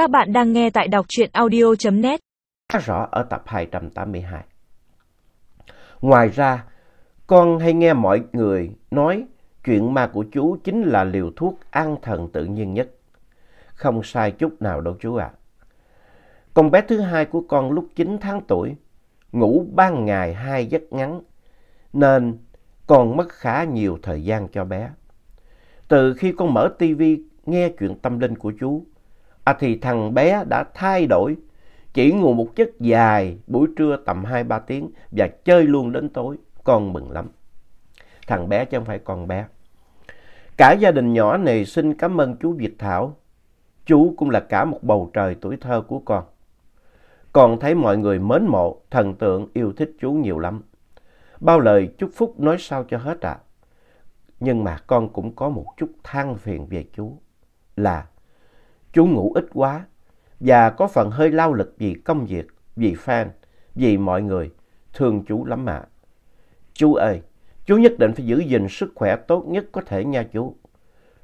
Các bạn đang nghe tại đọc truyện audio.net. Rõ ở tập 282. Ngoài ra, con hay nghe mọi người nói chuyện ma của chú chính là liều thuốc an thần tự nhiên nhất. Không sai chút nào đâu chú ạ. À. Con bé thứ hai của con lúc 9 tháng tuổi, ngủ ban ngày hai giấc ngắn, nên con mất khá nhiều thời gian cho bé. Từ khi con mở tivi nghe chuyện tâm linh của chú, à thì thằng bé đã thay đổi, chỉ ngủ một giấc dài buổi trưa tầm 2-3 tiếng và chơi luôn đến tối, con mừng lắm. Thằng bé chứ không phải con bé. Cả gia đình nhỏ này xin cảm ơn chú Việt Thảo. Chú cũng là cả một bầu trời tuổi thơ của con. Con thấy mọi người mến mộ, thần tượng yêu thích chú nhiều lắm. Bao lời chúc phúc nói sao cho hết ạ. À. Nhưng mà con cũng có một chút than phiền về chú. Là chú ngủ ít quá và có phần hơi lao lực vì công việc, vì fan, vì mọi người. Thương chú lắm ạ. À. Chú ơi, chú nhất định phải giữ gìn sức khỏe tốt nhất có thể nha chú.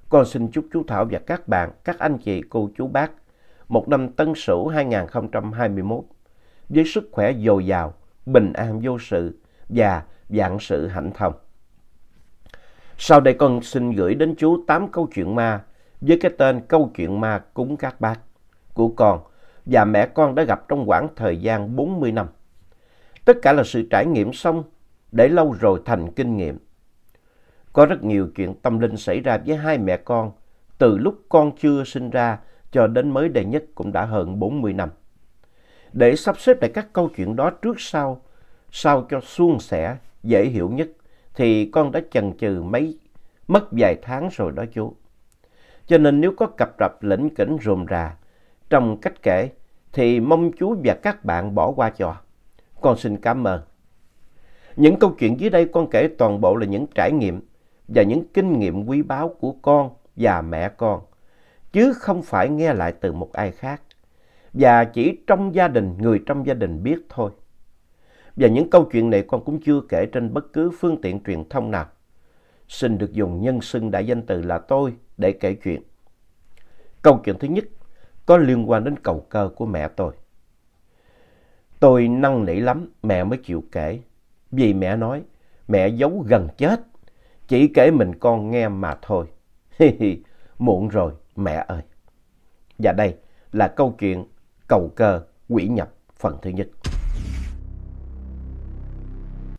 Con xin chúc chú Thảo và các bạn, các anh chị, cô chú bác một năm Tân Sửu 2021 với sức khỏe dồi dào, bình an vô sự và vạn sự hạnh thông. Sau đây con xin gửi đến chú 8 câu chuyện ma với cái tên câu chuyện ma cúng các bác của con và mẹ con đã gặp trong khoảng thời gian 40 năm. Tất cả là sự trải nghiệm xong để lâu rồi thành kinh nghiệm. Có rất nhiều chuyện tâm linh xảy ra với hai mẹ con từ lúc con chưa sinh ra cho đến mới đây nhất cũng đã hơn 40 năm. Để sắp xếp lại các câu chuyện đó trước sau, sao cho suôn sẻ, dễ hiểu nhất, thì con đã chần chừ mấy, mất vài tháng rồi đó chú. Cho nên nếu có cập rập lĩnh kỉnh rườm rà trong cách kể, thì mong chú và các bạn bỏ qua cho. Con xin cảm ơn. Những câu chuyện dưới đây con kể toàn bộ là những trải nghiệm và những kinh nghiệm quý báu của con và mẹ con chứ không phải nghe lại từ một ai khác. Và chỉ trong gia đình, người trong gia đình biết thôi. Và những câu chuyện này con cũng chưa kể trên bất cứ phương tiện truyền thông nào. Xin được dùng nhân xưng đại danh từ là tôi để kể chuyện. Câu chuyện thứ nhất có liên quan đến cầu cơ của mẹ tôi. Tôi năn nỉ lắm, mẹ mới chịu kể. Vì mẹ nói, mẹ giấu gần chết, chỉ kể mình con nghe mà thôi. Hi hi, muộn rồi, mẹ ơi. Và đây là câu chuyện cầu cơ quỷ nhập phần thứ nhất.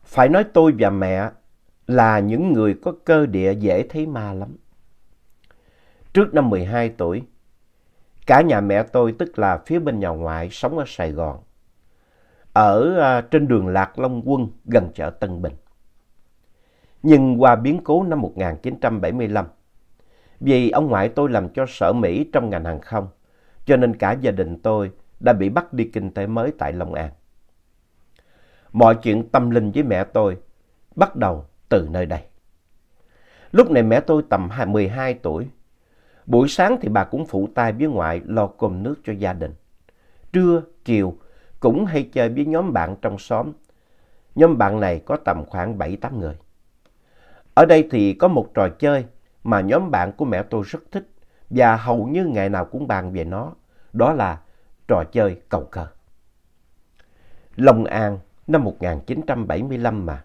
Phải nói tôi và mẹ là những người có cơ địa dễ thấy ma lắm. Trước năm 12 tuổi, cả nhà mẹ tôi tức là phía bên nhà ngoại sống ở Sài Gòn, ở uh, trên đường Lạc Long Quân gần chợ Tân Bình. Nhưng qua biến cố năm 1975, vì ông ngoại tôi làm cho sở Mỹ trong ngành hàng không, cho nên cả gia đình tôi đã bị bắt đi kinh tế mới tại Long An. Mọi chuyện tâm linh với mẹ tôi bắt đầu từ nơi đây. Lúc này mẹ tôi tầm 12 tuổi. Buổi sáng thì bà cũng phụ tay với ngoại lo cơm nước cho gia đình. Trưa, chiều cũng hay chơi với nhóm bạn trong xóm. Nhóm bạn này có tầm khoảng 7-8 người. Ở đây thì có một trò chơi mà nhóm bạn của mẹ tôi rất thích và hầu như ngày nào cũng bàn về nó. Đó là trò chơi cầu cờ. Long An năm 1975 mà.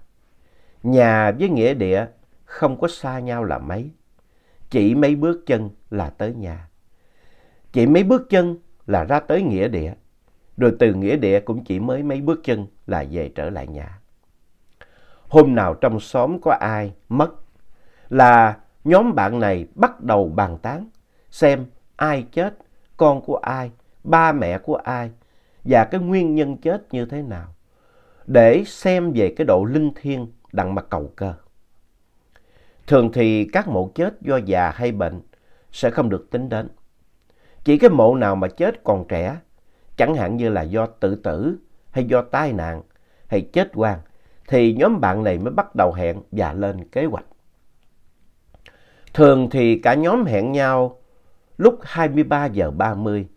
Nhà với nghĩa địa không có xa nhau là mấy. Chỉ mấy bước chân là tới nhà. Chỉ mấy bước chân là ra tới nghĩa địa. Rồi từ nghĩa địa cũng chỉ mới mấy bước chân là về trở lại nhà. Hôm nào trong xóm có ai mất là nhóm bạn này bắt đầu bàn tán xem ai chết, con của ai, ba mẹ của ai và cái nguyên nhân chết như thế nào để xem về cái độ linh thiêng đặng mà cầu cơ. Thường thì các mộ chết do già hay bệnh sẽ không được tính đến. Chỉ cái mộ nào mà chết còn trẻ, chẳng hạn như là do tự tử hay do tai nạn hay chết quan, thì nhóm bạn này mới bắt đầu hẹn và lên kế hoạch. Thường thì cả nhóm hẹn nhau lúc 23 giờ 30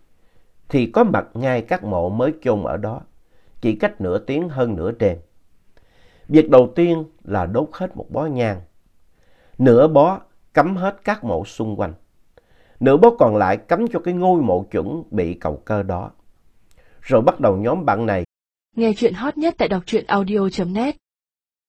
thì có mặt ngay các mộ mới chôn ở đó, chỉ cách nửa tiếng hơn nửa đêm. Việc đầu tiên là đốt hết một bó nhang. Nửa bó cắm hết các mộ xung quanh. Nửa bó còn lại cắm cho cái ngôi mộ chuẩn bị cầu cơ đó. Rồi bắt đầu nhóm bạn này. Nghe chuyện hot nhất tại đọc truyện audio.net